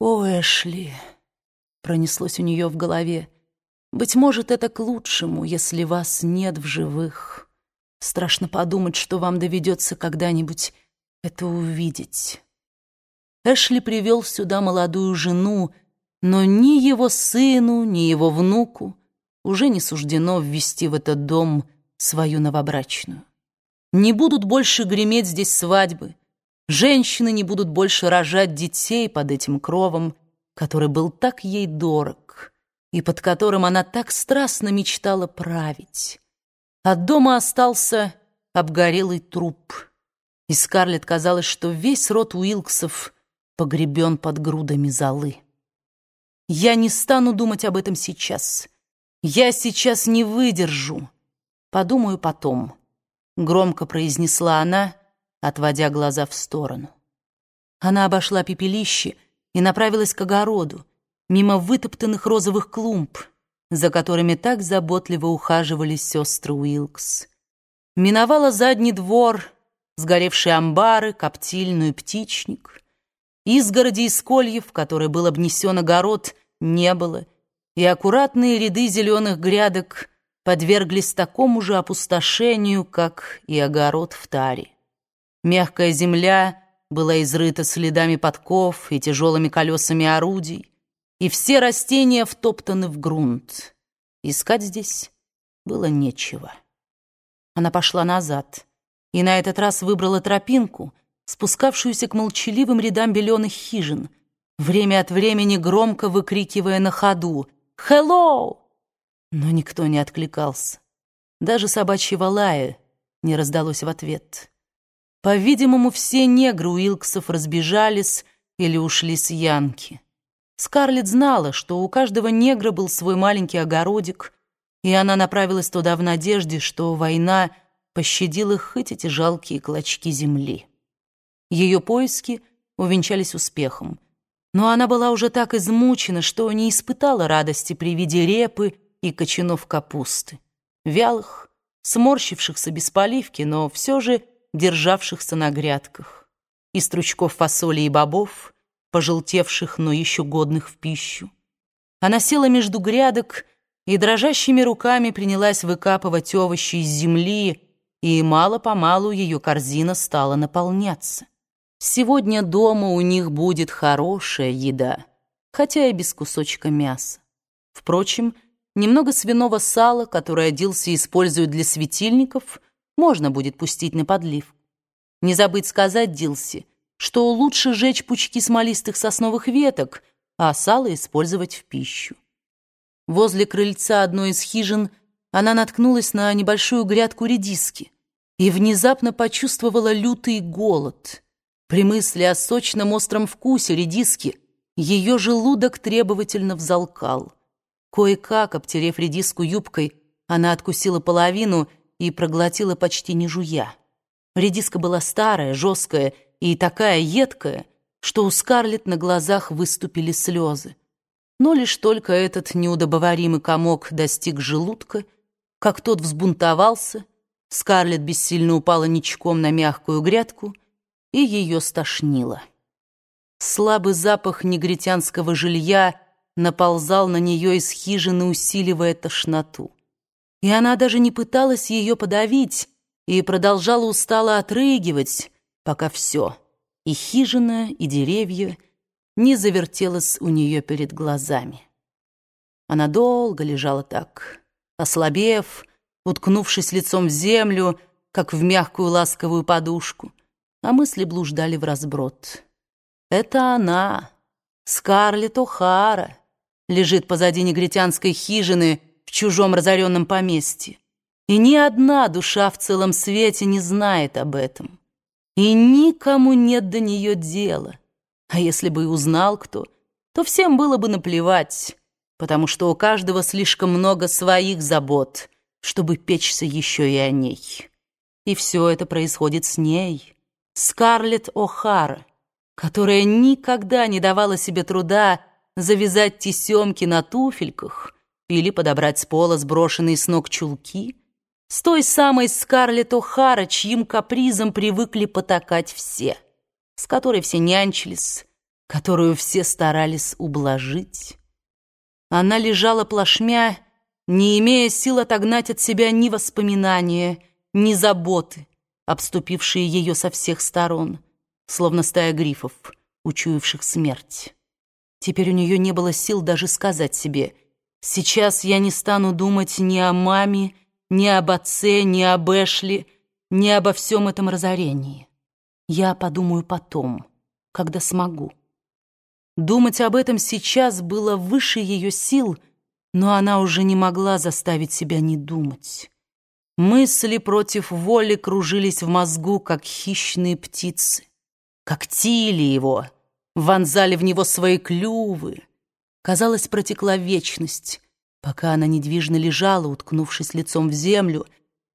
«О, Эшли!» — пронеслось у нее в голове. «Быть может, это к лучшему, если вас нет в живых. Страшно подумать, что вам доведется когда-нибудь это увидеть». Эшли привел сюда молодую жену, но ни его сыну, ни его внуку уже не суждено ввести в этот дом свою новобрачную. Не будут больше греметь здесь свадьбы, женщины не будут больше рожать детей под этим кровом, который был так ей дорог и под которым она так страстно мечтала править. От дома остался обгорелый труп, и Скарлетт казалось, что весь род Уилксов погребен под грудами золы. Я не стану думать об этом сейчас. Я сейчас не выдержу. Подумаю потом, — громко произнесла она, отводя глаза в сторону. Она обошла пепелище и направилась к огороду, мимо вытоптанных розовых клумб, за которыми так заботливо ухаживали сестры Уилкс. Миновала задний двор, сгоревшие амбары, коптильную птичник. Изгороди из кольев, которой был обнесен огород, не было, и аккуратные ряды зеленых грядок подверглись такому же опустошению, как и огород в таре. Мягкая земля была изрыта следами подков и тяжелыми колесами орудий, и все растения втоптаны в грунт. Искать здесь было нечего. Она пошла назад и на этот раз выбрала тропинку, спускавшуюся к молчаливым рядам беленых хижин — время от времени громко выкрикивая на ходу «Хеллоу!». Но никто не откликался. Даже собачьего лая не раздалось в ответ. По-видимому, все негры Уилксов разбежались или ушли с Янки. Скарлетт знала, что у каждого негра был свой маленький огородик, и она направилась туда в надежде, что война пощадила хоть эти жалкие клочки земли. Ее поиски увенчались успехом — но она была уже так измучена, что не испытала радости при виде репы и кочанов капусты, вялых, сморщившихся без поливки, но все же державшихся на грядках, и стручков фасоли и бобов, пожелтевших, но еще годных в пищу. Она села между грядок и дрожащими руками принялась выкапывать овощи из земли, и мало-помалу ее корзина стала наполняться. Сегодня дома у них будет хорошая еда, хотя и без кусочка мяса. Впрочем, немного свиного сала, которое Дилси использует для светильников, можно будет пустить на подлив. Не забыть сказать Дилси, что лучше жечь пучки смолистых сосновых веток, а сало использовать в пищу. Возле крыльца одной из хижин она наткнулась на небольшую грядку редиски и внезапно почувствовала лютый голод — при мысли о сочном остром вкусе редиски ее желудок требовательно взалкал. Кое-как, обтерев редиску юбкой, она откусила половину и проглотила почти не жуя. Редиска была старая, жесткая и такая едкая, что у Скарлетт на глазах выступили слезы. Но лишь только этот неудобоваримый комок достиг желудка, как тот взбунтовался, Скарлетт бессильно упала ничком на мягкую грядку — и ее стошнило. Слабый запах негритянского жилья наползал на нее из хижины, усиливая тошноту. И она даже не пыталась ее подавить и продолжала устало отрыгивать, пока все, и хижина, и деревья, не завертелось у нее перед глазами. Она долго лежала так, ослабев, уткнувшись лицом в землю, как в мягкую ласковую подушку, а мысли блуждали в разброд. Это она, Скарлетт О'Хара, лежит позади негритянской хижины в чужом разоренном поместье. И ни одна душа в целом свете не знает об этом. И никому нет до нее дела. А если бы и узнал кто, то всем было бы наплевать, потому что у каждого слишком много своих забот, чтобы печься еще и о ней. И все это происходит с ней, Скарлетт О'Хара, которая никогда не давала себе труда завязать тесемки на туфельках или подобрать с пола сброшенные с ног чулки, с той самой Скарлетт О'Хара, чьим капризом привыкли потакать все, с которой все нянчились, которую все старались ублажить. Она лежала плашмя, не имея сил отогнать от себя ни воспоминания, ни заботы, обступившие ее со всех сторон, словно стая грифов, учуявших смерть. Теперь у нее не было сил даже сказать себе «Сейчас я не стану думать ни о маме, ни об отце, ни об Эшли, ни обо всем этом разорении. Я подумаю потом, когда смогу». Думать об этом сейчас было выше ее сил, но она уже не могла заставить себя не думать. Мысли против воли кружились в мозгу, как хищные птицы. Когтили его, вонзали в него свои клювы. Казалось, протекла вечность, пока она недвижно лежала, уткнувшись лицом в землю,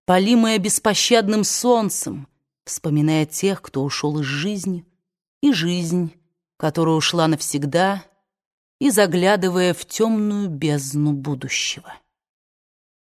полимая беспощадным солнцем, вспоминая тех, кто ушел из жизни, и жизнь, которая ушла навсегда, и заглядывая в темную бездну будущего.